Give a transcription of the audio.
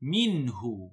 منه.